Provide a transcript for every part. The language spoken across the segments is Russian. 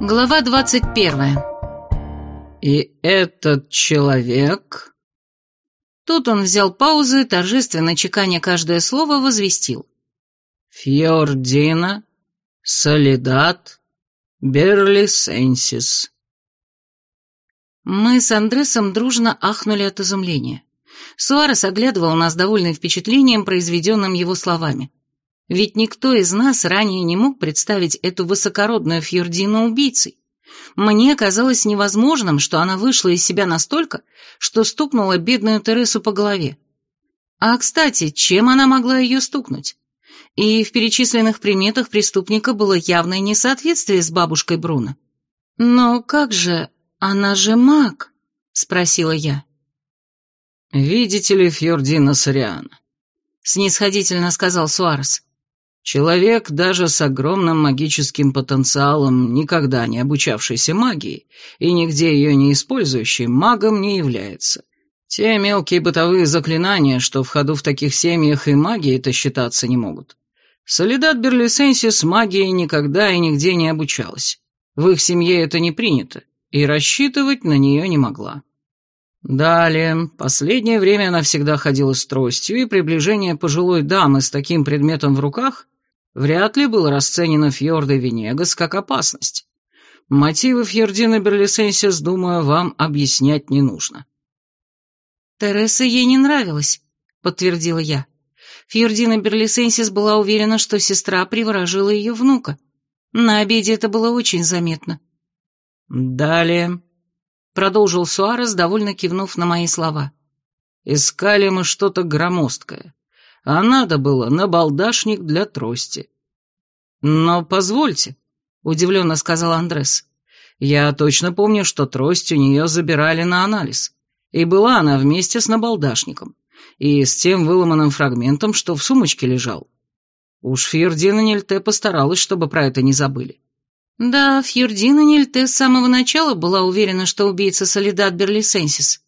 Глава двадцать первая. «И этот человек...» Тут он взял паузу и, торжественно чеканя каждое слово, возвестил. «Фьордина, Солидат, Берлисенсис». Мы с Андресом дружно ахнули от изумления. Суарес оглядывал нас довольным впечатлением, произведенным его словами. Ведь никто из нас ранее не мог представить эту высокородную Фьордину убийцей. Мне казалось невозможным, что она вышла из себя настолько, что стукнула бедную Тересу по голове. А, кстати, чем она могла ее стукнуть? И в перечисленных приметах преступника было явное несоответствие с бабушкой Бруно. «Но как же, она же маг?» — спросила я. «Видите ли, Фьордина Сориана?» — снисходительно сказал Суарес. Человек, даже с огромным магическим потенциалом, никогда не обучавшийся магии и нигде ее не использующий, магом не является. Те мелкие бытовые заклинания, что в ходу в таких семьях и магией-то считаться не могут. Солидат Берлисенсис магией никогда и нигде не обучалась. В их семье это не принято, и рассчитывать на нее не могла. Далее, последнее время она всегда ходила с тростью, и приближение пожилой дамы с таким предметом в руках вряд ли было расценено Фьордой Венегас как опасность. Мотивы Фьордина Берлисенсис, думаю, вам объяснять не нужно. «Тереса ей не нравилась», — подтвердила я. Фьордина Берлисенсис была уверена, что сестра приворожила ее внука. На обеде это было очень заметно. «Далее», — продолжил Суарес, довольно кивнув на мои слова. «Искали мы что-то громоздкое а надо было на балдашник для трости. «Но позвольте», — удивленно сказал Андрес, — «я точно помню, что трость у нее забирали на анализ, и была она вместе с набалдашником, и с тем выломанным фрагментом, что в сумочке лежал. Уж Фьердина Нильте постаралась, чтобы про это не забыли». Да, Фьюрдина Нильте с самого начала была уверена, что убийца Солидат Берлисенсис.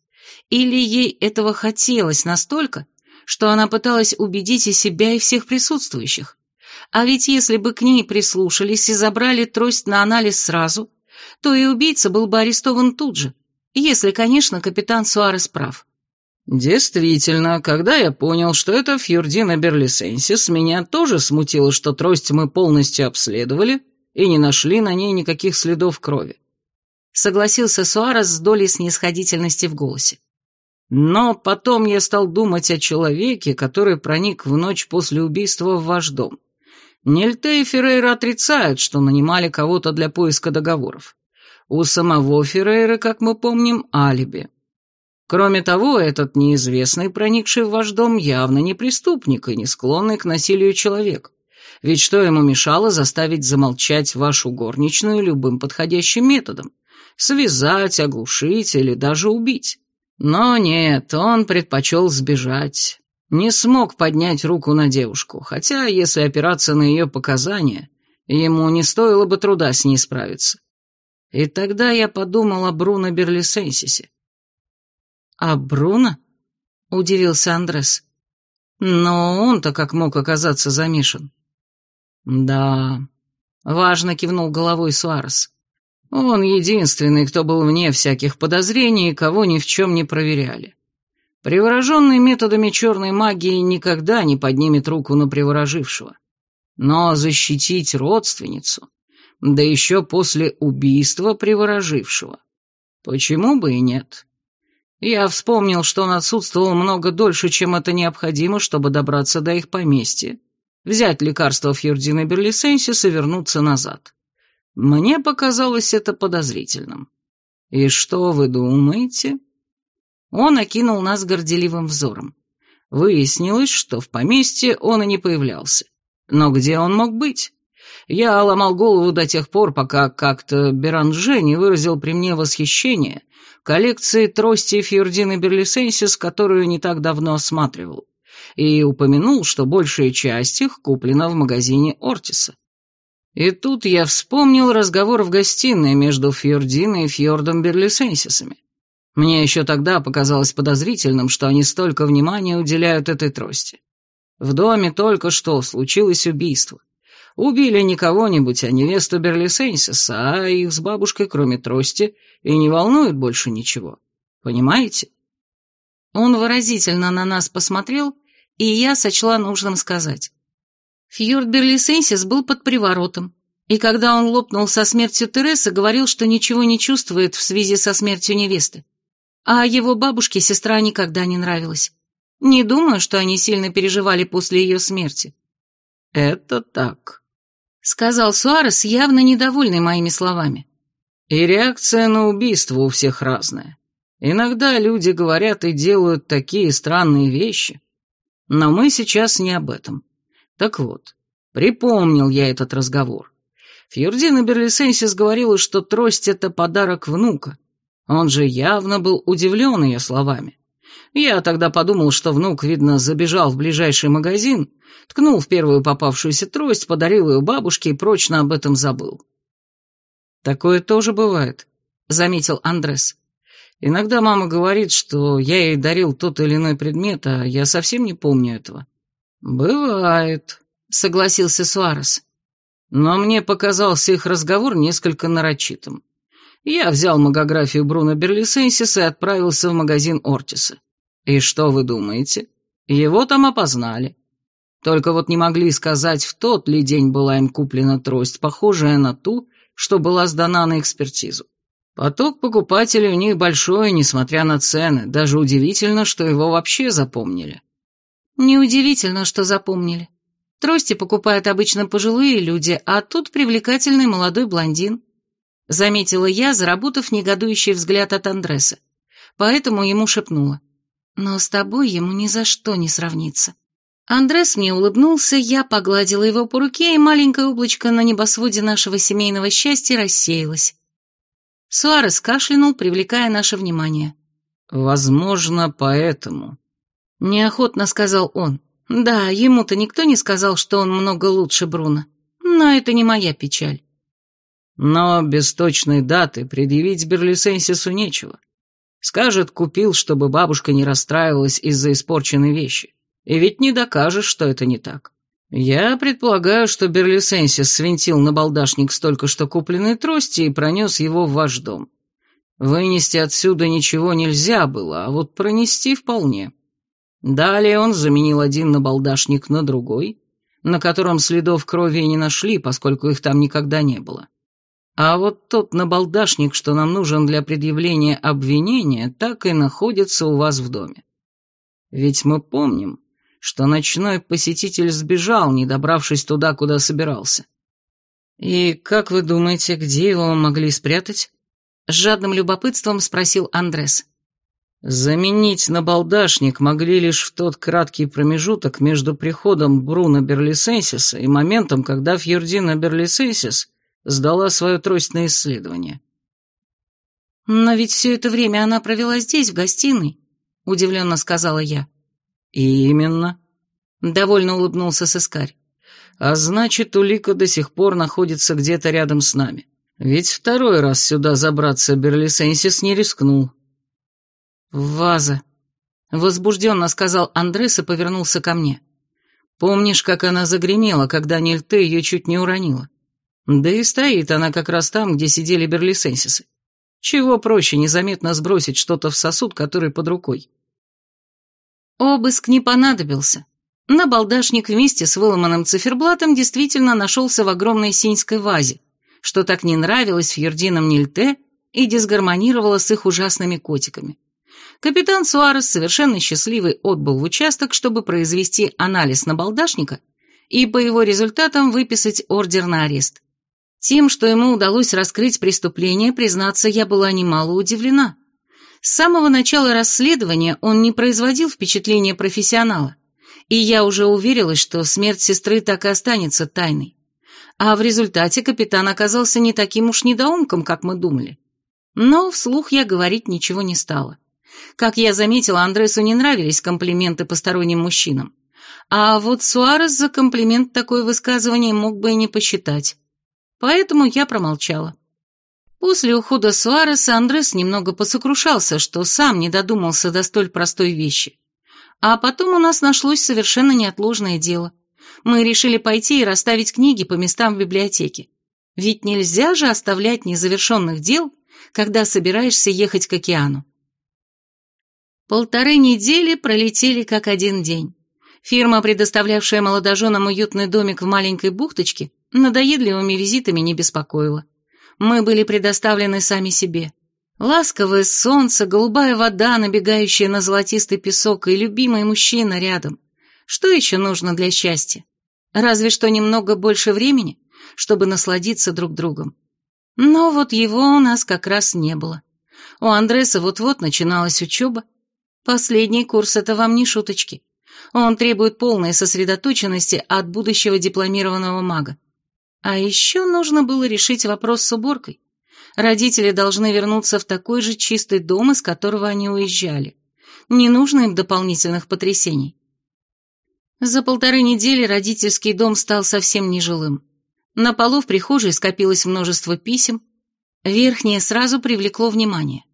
Или ей этого хотелось настолько, что она пыталась убедить и себя, и всех присутствующих. А ведь если бы к ней прислушались и забрали трость на анализ сразу, то и убийца был бы арестован тут же, если, конечно, капитан Суарес прав. «Действительно, когда я понял, что это Фьюрдина Берлисенсис, меня тоже смутило, что трость мы полностью обследовали и не нашли на ней никаких следов крови», согласился Суарес с долей снисходительности в голосе. Но потом я стал думать о человеке, который проник в ночь после убийства в ваш дом. Нельте и Феррейра отрицают, что нанимали кого-то для поиска договоров. У самого Феррейра, как мы помним, алиби. Кроме того, этот неизвестный, проникший в ваш дом, явно не преступник и не склонный к насилию человек. Ведь что ему мешало заставить замолчать вашу горничную любым подходящим методом? Связать, оглушить или даже убить? Но нет, он предпочел сбежать. Не смог поднять руку на девушку, хотя, если опираться на ее показания, ему не стоило бы труда с ней справиться. И тогда я подумал о Бруно Берлисенсисе. «А Бруно?» — удивился Андрес. «Но он-то как мог оказаться замешан?» «Да», — важно кивнул головой Суарес. Он единственный, кто был вне всяких подозрений, кого ни в чем не проверяли. Привороженный методами черной магии никогда не поднимет руку на приворожившего. Но защитить родственницу, да еще после убийства приворожившего, почему бы и нет? Я вспомнил, что он отсутствовал много дольше, чем это необходимо, чтобы добраться до их поместья, взять лекарство Фьюрдина Берлисенсис и вернуться назад. Мне показалось это подозрительным. И что вы думаете? Он окинул нас горделивым взором. Выяснилось, что в поместье он и не появлялся. Но где он мог быть? Я ломал голову до тех пор, пока как-то Беранже не выразил при мне восхищение коллекции трости Фьюрдины Берлисенсис, которую не так давно осматривал, и упомянул, что большая часть их куплена в магазине Ортиса. И тут я вспомнил разговор в гостиной между Фьординой и Фьордом Берлисенсисами. Мне еще тогда показалось подозрительным, что они столько внимания уделяют этой трости. В доме только что случилось убийство. Убили не кого-нибудь, а невесту Берлисенсиса, а их с бабушкой, кроме трости, и не волнует больше ничего. Понимаете? Он выразительно на нас посмотрел, и я сочла нужным сказать. Фьорд Берлисенсис был под приворотом, и когда он лопнул со смертью Тересы, говорил, что ничего не чувствует в связи со смертью невесты. А его бабушке сестра никогда не нравилась. Не думаю, что они сильно переживали после ее смерти. «Это так», — сказал Суарес, явно недовольный моими словами. «И реакция на убийство у всех разная. Иногда люди говорят и делают такие странные вещи. Но мы сейчас не об этом. Так вот, припомнил я этот разговор. Фьюрдина Берлисенсис говорила, что трость — это подарок внука. Он же явно был удивлен ее словами. Я тогда подумал, что внук, видно, забежал в ближайший магазин, ткнул в первую попавшуюся трость, подарил ее бабушке и прочно об этом забыл. «Такое тоже бывает», — заметил Андрес. «Иногда мама говорит, что я ей дарил тот или иной предмет, а я совсем не помню этого». «Бывает», — согласился Суарес. Но мне показался их разговор несколько нарочитым. Я взял магографию Бруно Берлисенсиса и отправился в магазин Ортиса. И что вы думаете? Его там опознали. Только вот не могли сказать, в тот ли день была им куплена трость, похожая на ту, что была сдана на экспертизу. Поток покупателей у них большой, несмотря на цены. Даже удивительно, что его вообще запомнили. Неудивительно, что запомнили. Трости покупают обычно пожилые люди, а тут привлекательный молодой блондин. Заметила я, заработав негодующий взгляд от Андреса. Поэтому ему шепнула. Но с тобой ему ни за что не сравнится. Андрес мне улыбнулся, я погладила его по руке, и маленькое облачко на небосводе нашего семейного счастья рассеялось. Суарес кашлянул, привлекая наше внимание. «Возможно, поэтому», — неохотно сказал он. «Да, ему-то никто не сказал, что он много лучше Бруно. Но это не моя печаль». «Но без точной даты предъявить Берлисенсису нечего. Скажет, купил, чтобы бабушка не расстраивалась из-за испорченной вещи. И ведь не докажешь, что это не так. Я предполагаю, что Берлисенсис свинтил на балдашник столько что купленной трости и пронес его в ваш дом. Вынести отсюда ничего нельзя было, а вот пронести вполне. Далее он заменил один набалдашник на другой, на котором следов крови не нашли, поскольку их там никогда не было. А вот тот набалдашник, что нам нужен для предъявления обвинения, так и находится у вас в доме. Ведь мы помним, что ночной посетитель сбежал, не добравшись туда, куда собирался. И как вы думаете, где его могли спрятать? С жадным любопытством спросил Андрес. Заменить набалдашник могли лишь в тот краткий промежуток между приходом Бруно Берлисенсиса и моментом, когда Фьюрдина Берлисенсис сдала свою трость на исследование. «Но ведь все это время она провела здесь, в гостиной», — удивленно сказала я. И «Именно», — довольно улыбнулся сыскарь. «А значит, улика до сих пор находится где-то рядом с нами. Ведь второй раз сюда забраться Берлисенсис не рискнул». «Ваза», — возбужденно сказал Андрес и повернулся ко мне. «Помнишь, как она загремела, когда Нильте ее чуть не уронила? Да и стоит она как раз там, где сидели берлисенсисы. Чего проще незаметно сбросить что-то в сосуд, который под рукой? Обыск не понадобился. Набалдашник вместе с выломанным циферблатом действительно нашелся в огромной синьской вазе, что так не нравилось Фьердинам Нильте и дисгармонировало с их ужасными котиками. Капитан Суарес, совершенно счастливый, отбыл в участок, чтобы произвести анализ набалдашника и по его результатам выписать ордер на арест. Тем, что ему удалось раскрыть преступление, признаться, я была немало удивлена. С самого начала расследования он не производил впечатления профессионала, и я уже уверилась, что смерть сестры так и останется тайной. А в результате капитан оказался не таким уж недоумком, как мы думали. Но вслух я говорить ничего не стала. Как я заметила, Андресу не нравились комплименты посторонним мужчинам. А вот Суарес за комплимент такое высказывание мог бы и не посчитать поэтому я промолчала. После ухода Суареса Андрес немного посокрушался, что сам не додумался до столь простой вещи. А потом у нас нашлось совершенно неотложное дело. Мы решили пойти и расставить книги по местам в библиотеке. Ведь нельзя же оставлять незавершенных дел, когда собираешься ехать к океану. Полторы недели пролетели как один день. Фирма, предоставлявшая молодоженам уютный домик в маленькой бухточке, надоедливыми визитами не беспокоила. Мы были предоставлены сами себе. Ласковое солнце, голубая вода, набегающая на золотистый песок и любимый мужчина рядом. Что еще нужно для счастья? Разве что немного больше времени, чтобы насладиться друг другом. Но вот его у нас как раз не было. У Андреса вот-вот начиналась учеба. Последний курс — это вам не шуточки. Он требует полной сосредоточенности от будущего дипломированного мага. А еще нужно было решить вопрос с уборкой. Родители должны вернуться в такой же чистый дом, из которого они уезжали. Не нужно им дополнительных потрясений. За полторы недели родительский дом стал совсем нежилым. На полу в прихожей скопилось множество писем. Верхнее сразу привлекло внимание.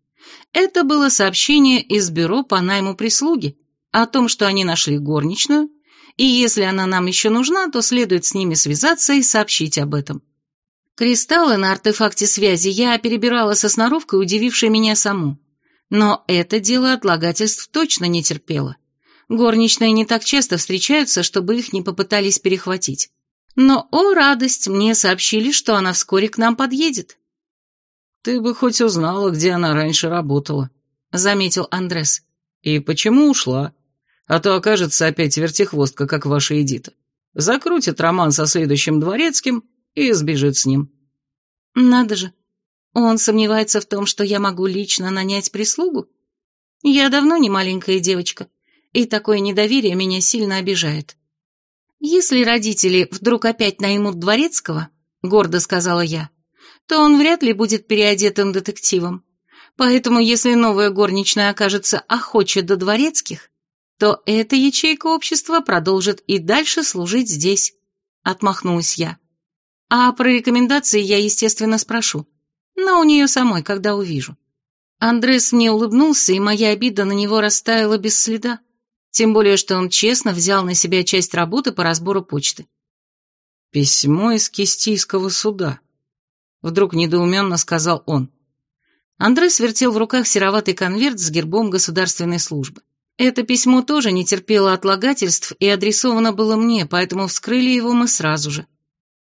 Это было сообщение из бюро по найму прислуги о том, что они нашли горничную, и если она нам еще нужна, то следует с ними связаться и сообщить об этом. Кристаллы на артефакте связи я перебирала со сноровкой, удивившей меня саму. Но это дело отлагательств точно не терпело. Горничные не так часто встречаются, чтобы их не попытались перехватить. Но, о радость, мне сообщили, что она вскоре к нам подъедет. «Ты бы хоть узнала, где она раньше работала», — заметил Андрес. «И почему ушла? А то окажется опять вертихвостка, как ваша Эдита. Закрутит роман со следующим дворецким и сбежит с ним. Надо же, он сомневается в том, что я могу лично нанять прислугу? Я давно не маленькая девочка, и такое недоверие меня сильно обижает. Если родители вдруг опять наймут дворецкого, гордо сказала я, то он вряд ли будет переодетым детективом. Поэтому, если новая горничная окажется охоча до дворецких, то эта ячейка общества продолжит и дальше служить здесь, отмахнулась я. А про рекомендации я, естественно, спрошу. Но у нее самой, когда увижу. Андрес мне улыбнулся, и моя обида на него растаяла без следа. Тем более, что он честно взял на себя часть работы по разбору почты. «Письмо из Кистийского суда», — вдруг недоуменно сказал он. Андрес вертел в руках сероватый конверт с гербом государственной службы. Это письмо тоже не терпело отлагательств и адресовано было мне, поэтому вскрыли его мы сразу же.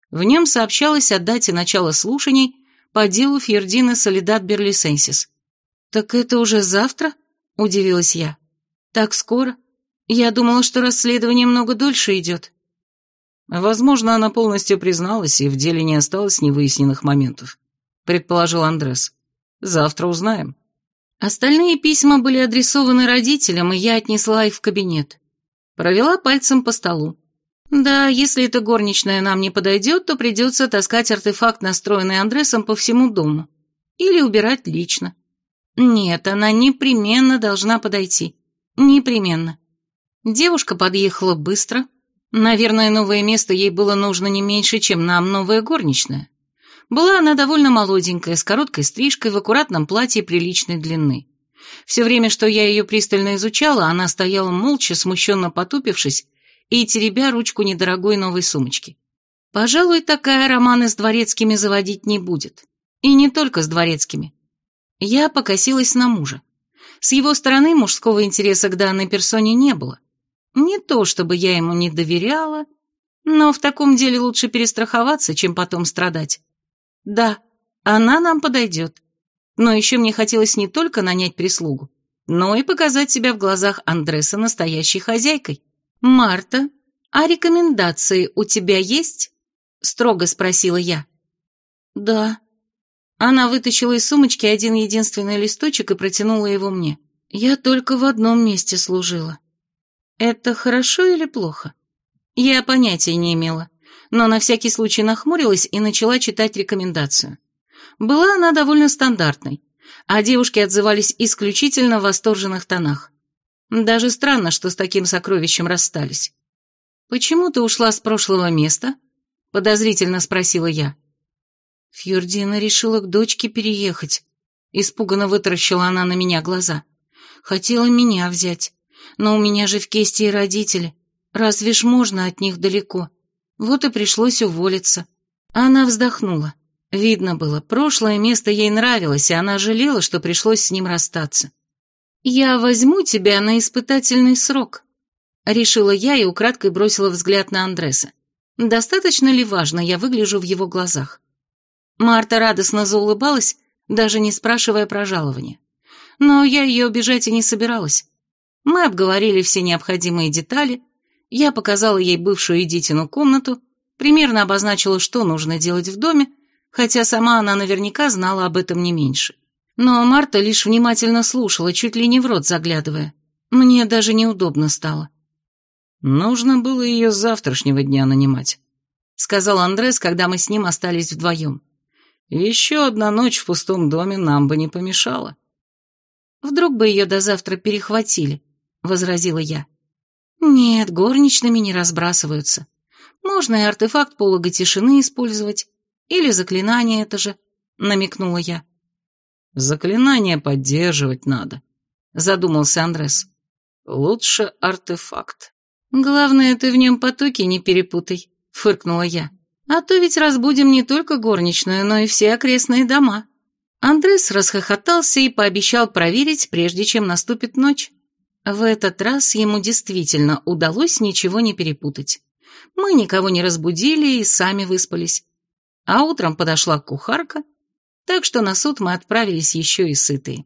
В нем сообщалось о дате начала слушаний по делу Фьердина Солидат Берлисенсис. «Так это уже завтра?» – удивилась я. «Так скоро? Я думала, что расследование много дольше идет». «Возможно, она полностью призналась, и в деле не осталось невыясненных моментов», – предположил Андрес. «Завтра узнаем». Остальные письма были адресованы родителям, и я отнесла их в кабинет. Провела пальцем по столу. Да, если эта горничная нам не подойдет, то придется таскать артефакт, настроенный Андресом, по всему дому. Или убирать лично. Нет, она непременно должна подойти. Непременно. Девушка подъехала быстро. Наверное, новое место ей было нужно не меньше, чем нам новая горничная. Была она довольно молоденькая, с короткой стрижкой, в аккуратном платье приличной длины. Все время, что я ее пристально изучала, она стояла молча, смущенно потупившись, и теребя ручку недорогой новой сумочки. Пожалуй, такая романы с дворецкими заводить не будет. И не только с дворецкими. Я покосилась на мужа. С его стороны мужского интереса к данной персоне не было. Не то, чтобы я ему не доверяла, но в таком деле лучше перестраховаться, чем потом страдать. Да, она нам подойдет. Но еще мне хотелось не только нанять прислугу, но и показать себя в глазах Андреса настоящей хозяйкой. «Марта, а рекомендации у тебя есть?» — строго спросила я. «Да». Она вытащила из сумочки один единственный листочек и протянула его мне. «Я только в одном месте служила. Это хорошо или плохо?» Я понятия не имела, но на всякий случай нахмурилась и начала читать рекомендацию. Была она довольно стандартной, а девушки отзывались исключительно в восторженных тонах. Даже странно, что с таким сокровищем расстались. «Почему ты ушла с прошлого места?» — подозрительно спросила я. Фьюрдина решила к дочке переехать. Испуганно вытаращила она на меня глаза. Хотела меня взять, но у меня же в кесте и родители. Разве ж можно от них далеко? Вот и пришлось уволиться. Она вздохнула. Видно было, прошлое место ей нравилось, и она жалела, что пришлось с ним расстаться. «Я возьму тебя на испытательный срок», — решила я и украдкой бросила взгляд на Андреса. «Достаточно ли важно я выгляжу в его глазах?» Марта радостно заулыбалась, даже не спрашивая про жалование. Но я ее обижать и не собиралась. Мы обговорили все необходимые детали, я показала ей бывшую Эдитину комнату, примерно обозначила, что нужно делать в доме, хотя сама она наверняка знала об этом не меньше. Но Марта лишь внимательно слушала, чуть ли не в рот заглядывая. Мне даже неудобно стало. «Нужно было ее с завтрашнего дня нанимать», — сказал Андрес, когда мы с ним остались вдвоем. «Еще одна ночь в пустом доме нам бы не помешала». «Вдруг бы ее до завтра перехватили», — возразила я. «Нет, горничными не разбрасываются. Можно и артефакт полога тишины использовать. Или заклинание это же», — намекнула я. «Заклинание поддерживать надо», — задумался Андрес. «Лучше артефакт». «Главное, ты в нем потоки не перепутай», — фыркнула я. «А то ведь разбудим не только горничную, но и все окрестные дома». Андрес расхохотался и пообещал проверить, прежде чем наступит ночь. В этот раз ему действительно удалось ничего не перепутать. Мы никого не разбудили и сами выспались. А утром подошла кухарка, так что на суд мы отправились еще и сытые.